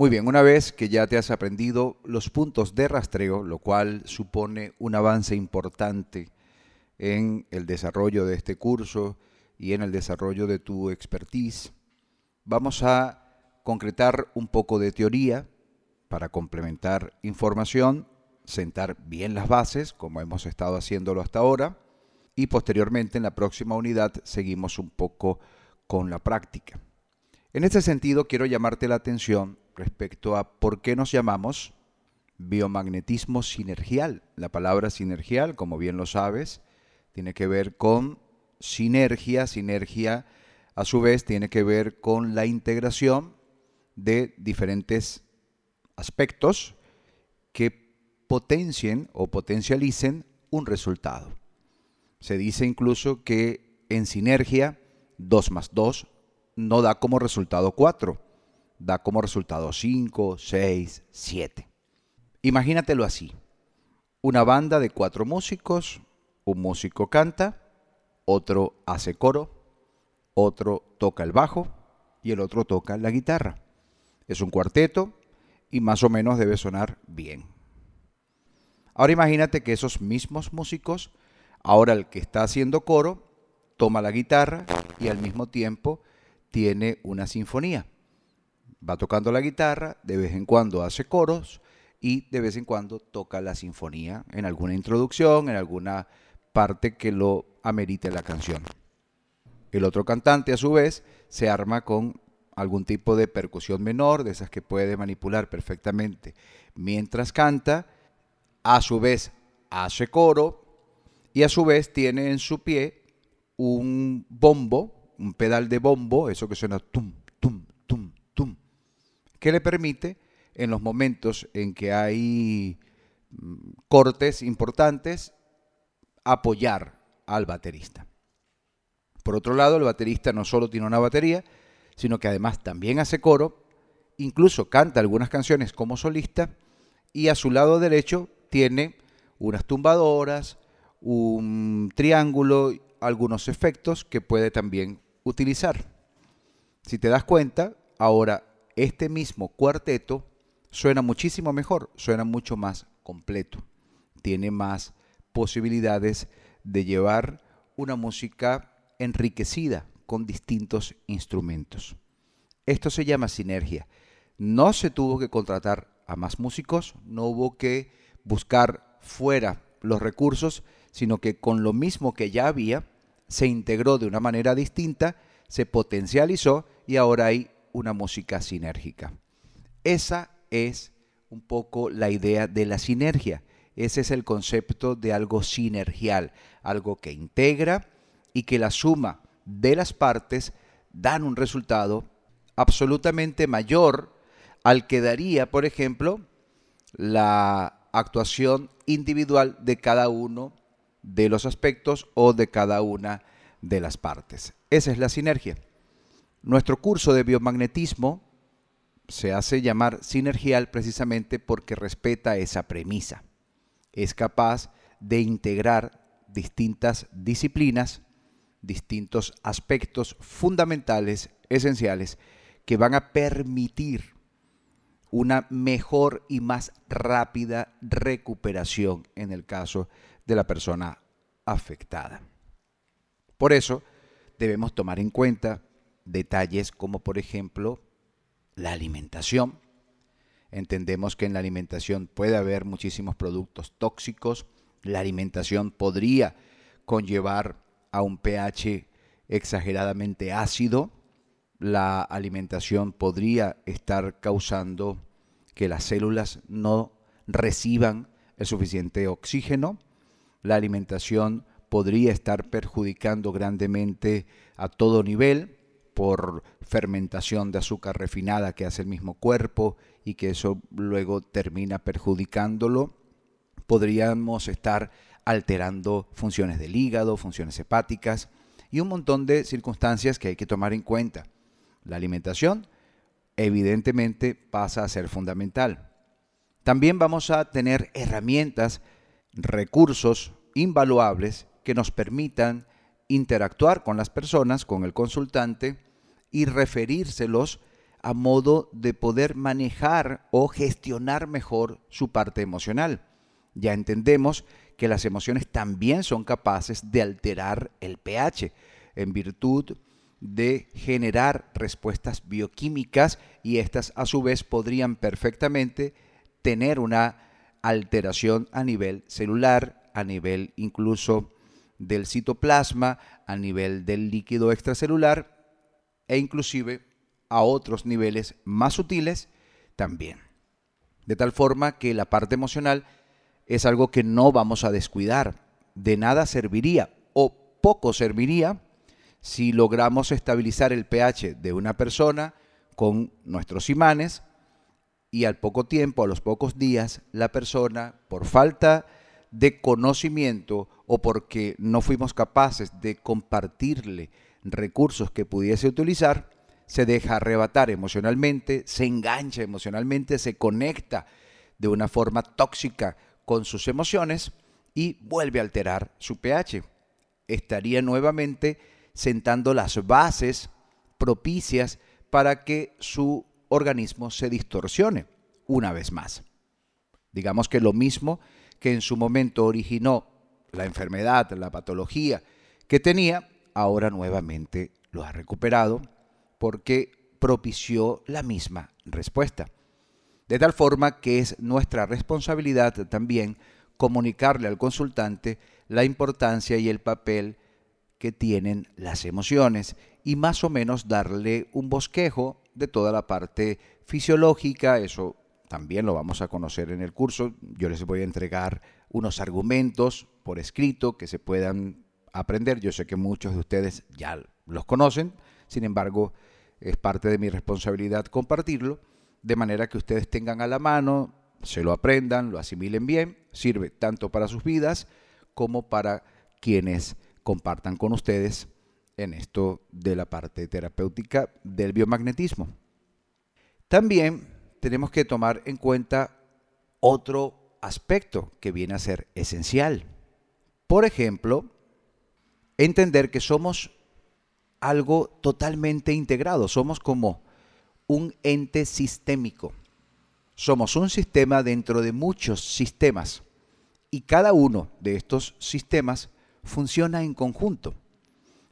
Muy bien, una vez que ya te has aprendido los puntos de rastreo, lo cual supone un avance importante en el desarrollo de este curso y en el desarrollo de tu expertise, vamos a concretar un poco de teoría para complementar información, sentar bien las bases, como hemos estado haciéndolo hasta ahora, y posteriormente en la próxima unidad seguimos un poco con la práctica. En este sentido, quiero llamarte la atención respecto a por qué nos llamamos biomagnetismo sinergial. La palabra sinergial, como bien lo sabes, tiene que ver con sinergia. Sinergia, a su vez, tiene que ver con la integración de diferentes aspectos que potencien o potencialicen un resultado. Se dice incluso que en sinergia 2 más 2 no da como resultado 4, da como resultado 5, 6, 7. Imagínatelo así. Una banda de cuatro músicos, un músico canta, otro hace coro, otro toca el bajo y el otro toca la guitarra. Es un cuarteto y más o menos debe sonar bien. Ahora imagínate que esos mismos músicos, ahora el que está haciendo coro, toma la guitarra y al mismo tiempo tiene una sinfonía. Va tocando la guitarra, de vez en cuando hace coros y de vez en cuando toca la sinfonía en alguna introducción, en alguna parte que lo amerite la canción. El otro cantante a su vez se arma con algún tipo de percusión menor, de esas que puede manipular perfectamente mientras canta, a su vez hace coro y a su vez tiene en su pie un bombo, un pedal de bombo, eso que suena tum, que le permite en los momentos en que hay mm, cortes importantes apoyar al baterista. Por otro lado, el baterista no solo tiene una batería, sino que además también hace coro, incluso canta algunas canciones como solista y a su lado derecho tiene unas tumbadoras, un triángulo, algunos efectos que puede también utilizar. Si te das cuenta, ahora este mismo cuarteto suena muchísimo mejor, suena mucho más completo, tiene más posibilidades de llevar una música enriquecida con distintos instrumentos. Esto se llama sinergia. No se tuvo que contratar a más músicos, no hubo que buscar fuera los recursos, sino que con lo mismo que ya había, se integró de una manera distinta, se potencializó y ahora hay una música sinérgica. Esa es un poco la idea de la sinergia. Ese es el concepto de algo sinergial, algo que integra y que la suma de las partes dan un resultado absolutamente mayor al que daría, por ejemplo, la actuación individual de cada uno de los aspectos o de cada una de las partes. Esa es la sinergia. Nuestro curso de biomagnetismo se hace llamar sinergial precisamente porque respeta esa premisa. Es capaz de integrar distintas disciplinas, distintos aspectos fundamentales, esenciales, que van a permitir una mejor y más rápida recuperación en el caso de la persona afectada. Por eso debemos tomar en cuenta detalles como por ejemplo la alimentación. Entendemos que en la alimentación puede haber muchísimos productos tóxicos. La alimentación podría conllevar a un pH exageradamente ácido. La alimentación podría estar causando que las células no reciban el suficiente oxígeno. La alimentación podría estar perjudicando grandemente a todo nivel por fermentación de azúcar refinada que hace el mismo cuerpo y que eso luego termina perjudicándolo. Podríamos estar alterando funciones del hígado, funciones hepáticas y un montón de circunstancias que hay que tomar en cuenta. La alimentación evidentemente pasa a ser fundamental. También vamos a tener herramientas, recursos invaluables que nos permitan interactuar con las personas, con el consultante y referírselos a modo de poder manejar o gestionar mejor su parte emocional. Ya entendemos que las emociones también son capaces de alterar el pH en virtud de generar respuestas bioquímicas y estas a su vez podrían perfectamente tener una alteración a nivel celular, a nivel incluso del citoplasma, a nivel del líquido extracelular e inclusive a otros niveles más sutiles también. De tal forma que la parte emocional es algo que no vamos a descuidar. De nada serviría o poco serviría si logramos estabilizar el pH de una persona con nuestros imanes y al poco tiempo, a los pocos días, la persona, por falta de conocimiento o porque no fuimos capaces de compartirle recursos que pudiese utilizar, se deja arrebatar emocionalmente, se engancha emocionalmente, se conecta de una forma tóxica con sus emociones y vuelve a alterar su pH. Estaría nuevamente sentando las bases propicias para que su organismo se distorsione una vez más. Digamos que lo mismo que en su momento originó la enfermedad, la patología que tenía, ahora nuevamente lo ha recuperado porque propició la misma respuesta. De tal forma que es nuestra responsabilidad también comunicarle al consultante la importancia y el papel que tienen las emociones y más o menos darle un bosquejo de toda la parte fisiológica, eso también lo vamos a conocer en el curso, yo les voy a entregar unos argumentos por escrito que se puedan aprender, yo sé que muchos de ustedes ya los conocen, sin embargo es parte de mi responsabilidad compartirlo, de manera que ustedes tengan a la mano, se lo aprendan, lo asimilen bien, sirve tanto para sus vidas como para quienes compartan con ustedes en esto de la parte terapéutica del biomagnetismo. También tenemos que tomar en cuenta otro aspecto que viene a ser esencial. Por ejemplo, entender que somos algo totalmente integrado, somos como un ente sistémico. Somos un sistema dentro de muchos sistemas y cada uno de estos sistemas funciona en conjunto.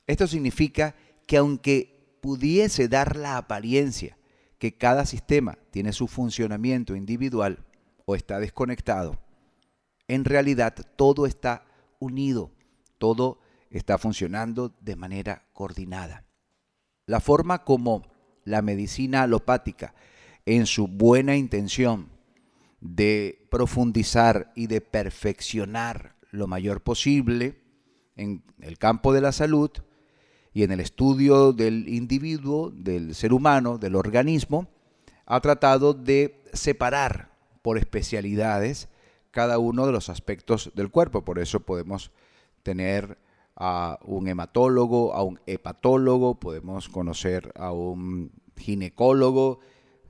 Esto significa que aunque pudiese dar la apariencia que cada sistema tiene su funcionamiento individual o está desconectado, en realidad todo está unido, todo está funcionando de manera coordinada. La forma como la medicina alopática, en su buena intención de profundizar y de perfeccionar lo mayor posible en el campo de la salud y en el estudio del individuo, del ser humano, del organismo, ha tratado de separar por especialidades cada uno de los aspectos del cuerpo. Por eso podemos tener a un hematólogo, a un hepatólogo, podemos conocer a un ginecólogo,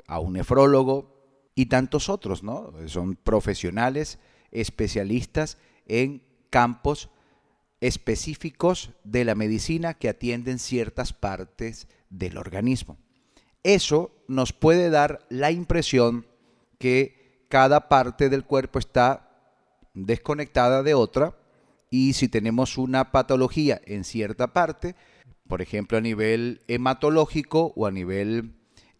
a un nefrólogo y tantos otros, ¿no? Son profesionales especialistas en campos específicos de la medicina que atienden ciertas partes del organismo. Eso nos puede dar la impresión que cada parte del cuerpo está desconectada de otra y si tenemos una patología en cierta parte, por ejemplo a nivel hematológico o a nivel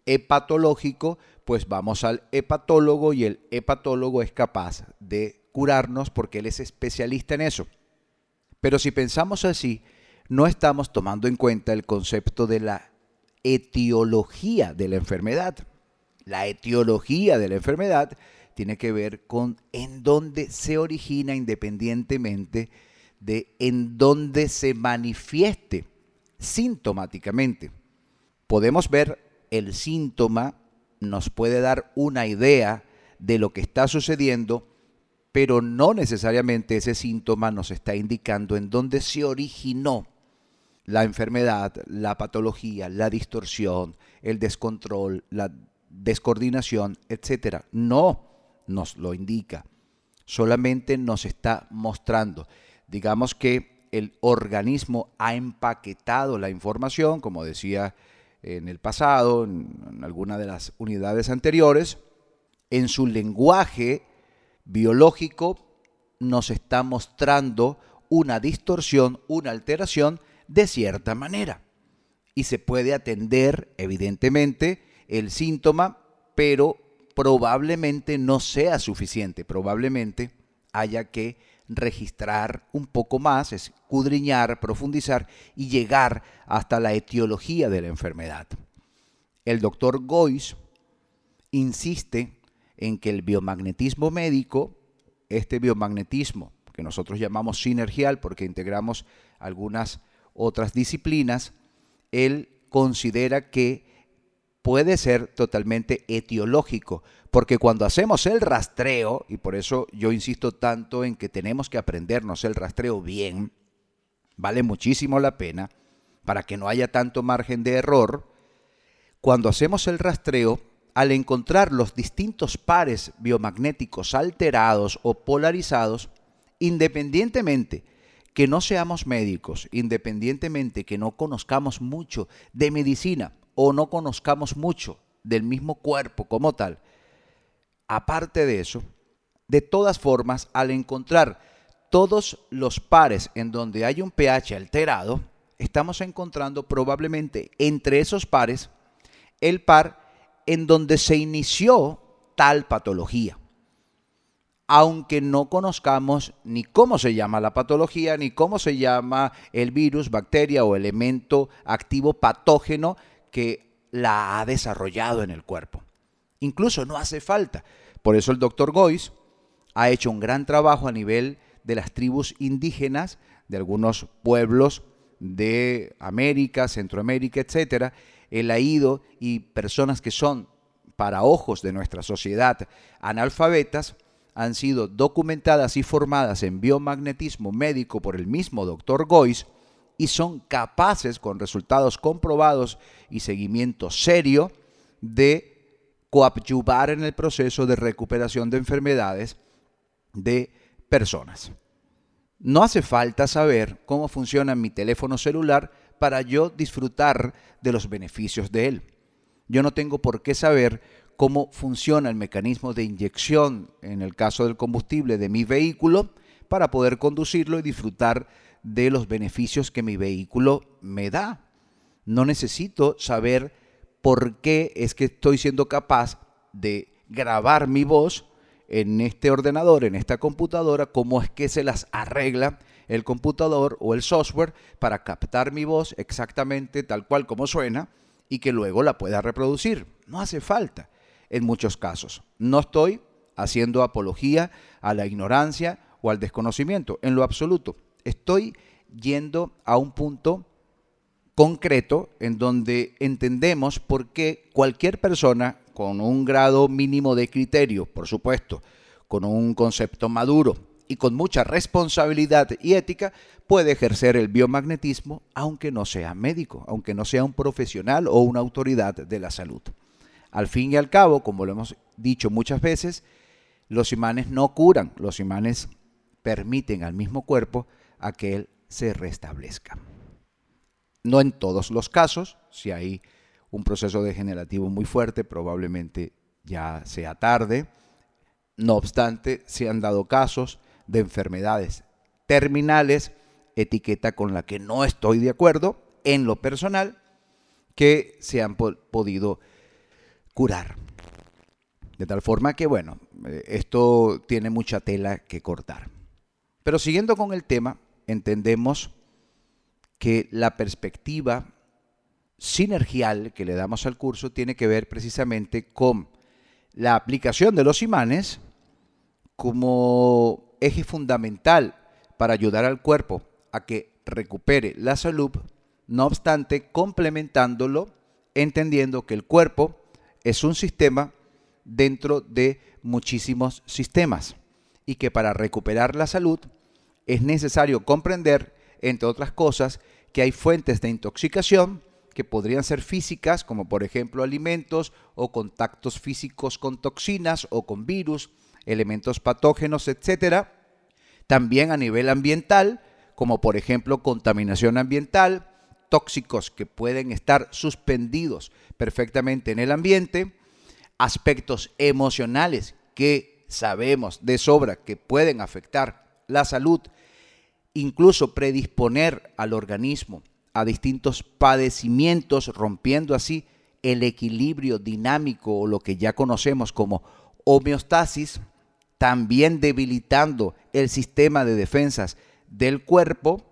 hepatológico, pues vamos al hepatólogo y el hepatólogo es capaz de curarnos porque él es especialista en eso. Pero si pensamos así, no estamos tomando en cuenta el concepto de la etiología de la enfermedad. La etiología de la enfermedad tiene que ver con en dónde se origina independientemente de en dónde se manifieste sintomáticamente. Podemos ver el síntoma, nos puede dar una idea de lo que está sucediendo, pero no necesariamente ese síntoma nos está indicando en dónde se originó la enfermedad, la patología, la distorsión, el descontrol, la descoordinación, etc. No nos lo indica, solamente nos está mostrando. Digamos que el organismo ha empaquetado la información, como decía en el pasado, en, alguna de las unidades anteriores, en su lenguaje biológico nos está mostrando una distorsión, una alteración de cierta manera. Y se puede atender, evidentemente, el síntoma, pero probablemente no sea suficiente, probablemente haya que registrar un poco más, escudriñar, profundizar y llegar hasta la etiología de la enfermedad. El doctor Gois insiste en que el biomagnetismo médico, este biomagnetismo que nosotros llamamos sinergial porque integramos algunas otras disciplinas, él considera que puede ser totalmente etiológico, porque cuando hacemos el rastreo, y por eso yo insisto tanto en que tenemos que aprendernos el rastreo bien, vale muchísimo la pena, para que no haya tanto margen de error, cuando hacemos el rastreo, al encontrar los distintos pares biomagnéticos alterados o polarizados, independientemente que no seamos médicos, independientemente que no conozcamos mucho de medicina o no conozcamos mucho del mismo cuerpo como tal, aparte de eso, de todas formas, al encontrar todos los pares en donde hay un pH alterado, estamos encontrando probablemente entre esos pares el par en donde se inició tal patología. Aunque no conozcamos ni cómo se llama la patología, ni cómo se llama el virus, bacteria o elemento activo patógeno que la ha desarrollado en el cuerpo. Incluso no hace falta. Por eso el doctor Gois ha hecho un gran trabajo a nivel de las tribus indígenas de algunos pueblos de América, Centroamérica, etcétera. Él ha ido y personas que son para ojos de nuestra sociedad analfabetas, han sido documentadas y formadas en biomagnetismo médico por el mismo doctor Gois y son capaces, con resultados comprobados y seguimiento serio, de coadyuvar en el proceso de recuperación de enfermedades de personas. No hace falta saber cómo funciona mi teléfono celular para yo disfrutar de los beneficios de él. Yo no tengo por qué saber cómo funciona el mecanismo de inyección en el caso del combustible de mi vehículo para poder conducirlo y disfrutar de los beneficios que mi vehículo me da. No necesito saber por qué es que estoy siendo capaz de grabar mi voz en este ordenador, en esta computadora, cómo es que se las arregla el computador o el software para captar mi voz exactamente tal cual como suena y que luego la pueda reproducir. No hace falta en muchos casos. No estoy haciendo apología a la ignorancia o al desconocimiento, en lo absoluto. Estoy yendo a un punto concreto en donde entendemos por qué cualquier persona con un grado mínimo de criterio, por supuesto, con un concepto maduro y con mucha responsabilidad y ética, puede ejercer el biomagnetismo aunque no sea médico, aunque no sea un profesional o una autoridad de la salud. Al fin y al cabo, como lo hemos dicho muchas veces, los imanes no curan, los imanes permiten al mismo cuerpo a que él se restablezca. No en todos los casos, si hay un proceso degenerativo muy fuerte, probablemente ya sea tarde. No obstante, se han dado casos de enfermedades terminales, etiqueta con la que no estoy de acuerdo en lo personal, que se han podido curar. De tal forma que, bueno, eh, esto tiene mucha tela que cortar. Pero siguiendo con el tema, entendemos que la perspectiva sinergial que le damos al curso tiene que ver precisamente con la aplicación de los imanes como eje fundamental para ayudar al cuerpo a que recupere la salud, no obstante complementándolo, entendiendo que el cuerpo es un sistema dentro de muchísimos sistemas y que para recuperar la salud es necesario comprender, entre otras cosas, que hay fuentes de intoxicación que podrían ser físicas, como por ejemplo alimentos o contactos físicos con toxinas o con virus, elementos patógenos, etc. También a nivel ambiental, como por ejemplo contaminación ambiental, tóxicos que pueden estar suspendidos perfectamente en el ambiente, aspectos emocionales que sabemos de sobra que pueden afectar la salud, incluso predisponer al organismo a distintos padecimientos, rompiendo así el equilibrio dinámico o lo que ya conocemos como homeostasis, también debilitando el sistema de defensas del cuerpo,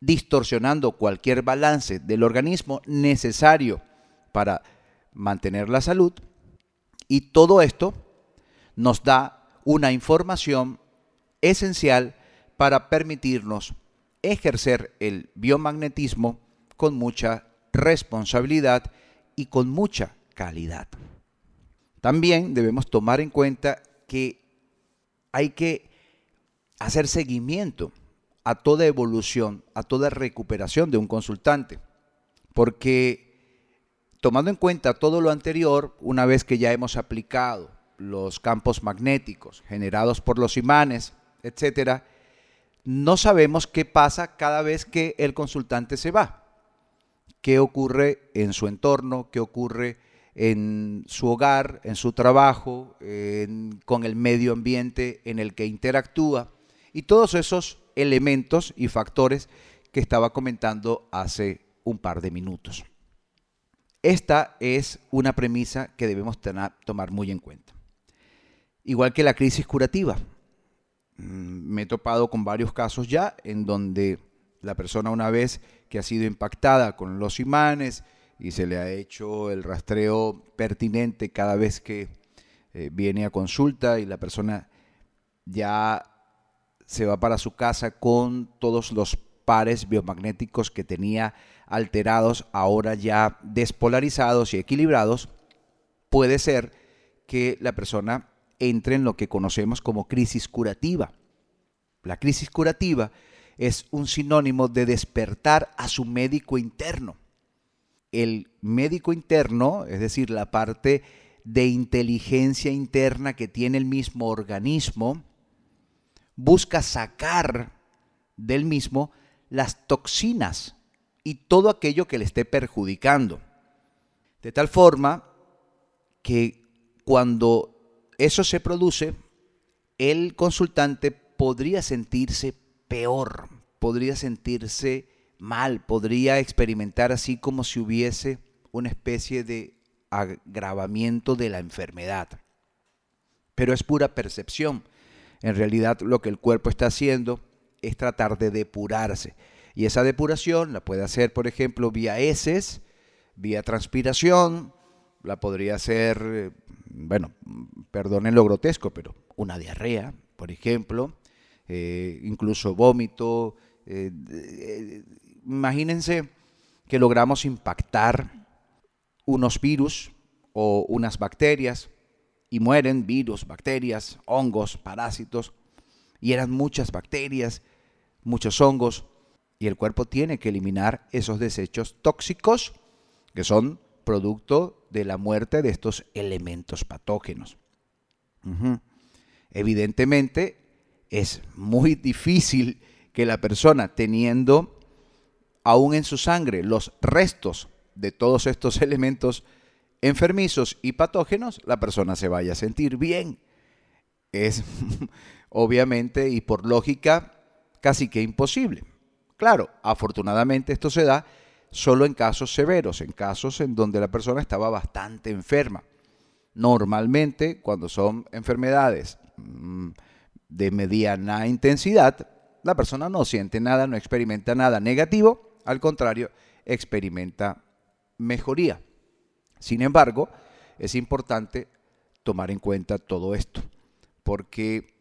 distorsionando cualquier balance del organismo necesario para mantener la salud. Y todo esto nos da una información esencial para permitirnos ejercer el biomagnetismo con mucha responsabilidad y con mucha calidad. También debemos tomar en cuenta que hay que hacer seguimiento a toda evolución, a toda recuperación de un consultante, porque tomando en cuenta todo lo anterior, una vez que ya hemos aplicado los campos magnéticos generados por los imanes, etcétera, no sabemos qué pasa cada vez que el consultante se va. ¿Qué ocurre en su entorno? ¿Qué ocurre en su hogar, en su trabajo, con el medio ambiente en el que interactúa? Y todos esos elementos y factores que estaba comentando hace un par de minutos. Esta es una premisa que debemos tomar muy en cuenta. Igual que la crisis curativa. Mm, me he topado con varios casos ya en donde la persona una vez que ha sido impactada con los imanes y se le ha hecho el rastreo pertinente cada vez que eh, viene a consulta y la persona ya se va para su casa con todos los pares biomagnéticos que tenía alterados, ahora ya despolarizados y equilibrados, puede ser que la persona entre en lo que conocemos como crisis curativa. La crisis curativa es un sinónimo de despertar a su médico interno. El médico interno, es decir, la parte de inteligencia interna que tiene el mismo organismo, busca sacar del mismo las toxinas y todo aquello que le esté perjudicando. De tal forma que cuando eso se produce, el consultante podría sentirse peor, podría sentirse mal, podría experimentar así como si hubiese una especie de agravamiento de la enfermedad. Pero es pura percepción. En realidad lo que el cuerpo está haciendo es tratar de depurarse. Y esa depuración la puede hacer, por ejemplo, vía heces, vía transpiración, la podría hacer, eh, bueno, perdonen lo grotesco, pero una diarrea, por ejemplo, eh, incluso vómito. Eh, imagínense que logramos impactar unos virus o unas bacterias y mueren virus, bacterias, hongos, parásitos, y eran muchas bacterias, muchos hongos, y el cuerpo tiene que eliminar esos desechos tóxicos que son producto de la muerte de estos elementos patógenos. Evidentemente, es muy difícil que la persona teniendo aún en su sangre los restos de todos estos elementos enfermizos y patógenos, la persona se vaya a sentir bien. Es obviamente y por lógica casi que imposible. Claro, afortunadamente esto se da solo en casos severos, en casos en donde la persona estaba bastante enferma. Normalmente, cuando son enfermedades mm, de mediana intensidad, la persona no siente nada, no experimenta nada negativo, al contrario, experimenta mejoría. Sin embargo, es importante tomar en cuenta todo esto, porque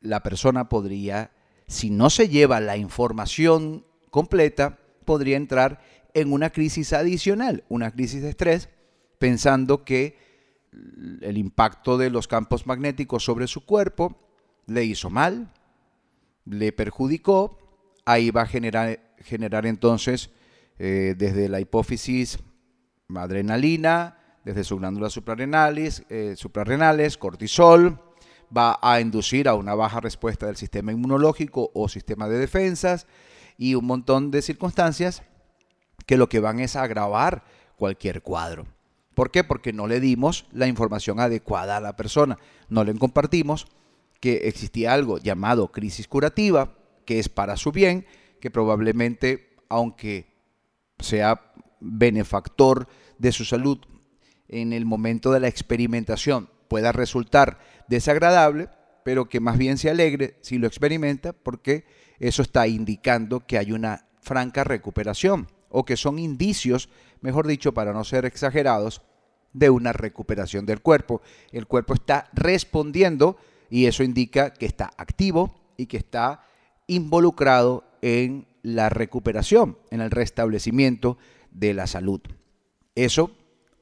la persona podría, si no se lleva la información completa, podría entrar en una crisis adicional, una crisis de estrés, pensando que el impacto de los campos magnéticos sobre su cuerpo le hizo mal, le perjudicó, ahí va a generar, generar entonces eh, desde la hipófisis adrenalina, desde sus glándulas suprarrenales, eh, suprarrenales, cortisol, va a inducir a una baja respuesta del sistema inmunológico o sistema de defensas, y un montón de circunstancias que lo que van es a agravar cualquier cuadro. ¿Por qué? Porque no le dimos la información adecuada a la persona, no le compartimos que existía algo llamado crisis curativa, que es para su bien, que probablemente, aunque sea benefactor de su salud en el momento de la experimentación, pueda resultar desagradable, pero que más bien se alegre si lo experimenta porque eso está indicando que hay una franca recuperación o que son indicios, mejor dicho, para no ser exagerados, de una recuperación del cuerpo. El cuerpo está respondiendo y eso indica que está activo y que está involucrado en la recuperación, en el restablecimiento de la salud. Eso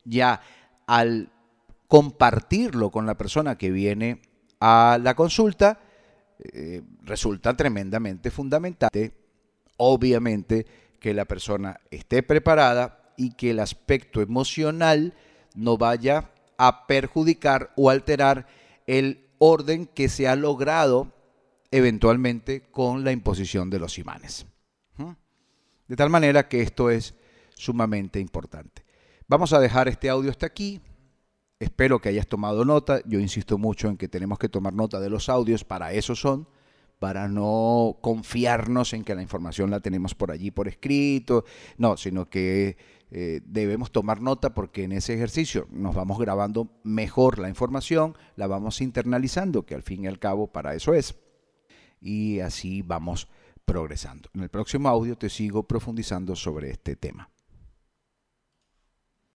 ya al compartirlo con la persona que viene a la consulta, eh, resulta tremendamente fundamental. Obviamente que la persona esté preparada y que el aspecto emocional no vaya a perjudicar o alterar el orden que se ha logrado eventualmente con la imposición de los imanes. ¿Mm? De tal manera que esto es sumamente importante. Vamos a dejar este audio hasta aquí. Espero que hayas tomado nota. Yo insisto mucho en que tenemos que tomar nota de los audios, para eso son, para no confiarnos en que la información la tenemos por allí por escrito, no, sino que eh, debemos tomar nota porque en ese ejercicio nos vamos grabando mejor la información, la vamos internalizando, que al fin y al cabo para eso es. Y así vamos progresando. En el próximo audio te sigo profundizando sobre este tema.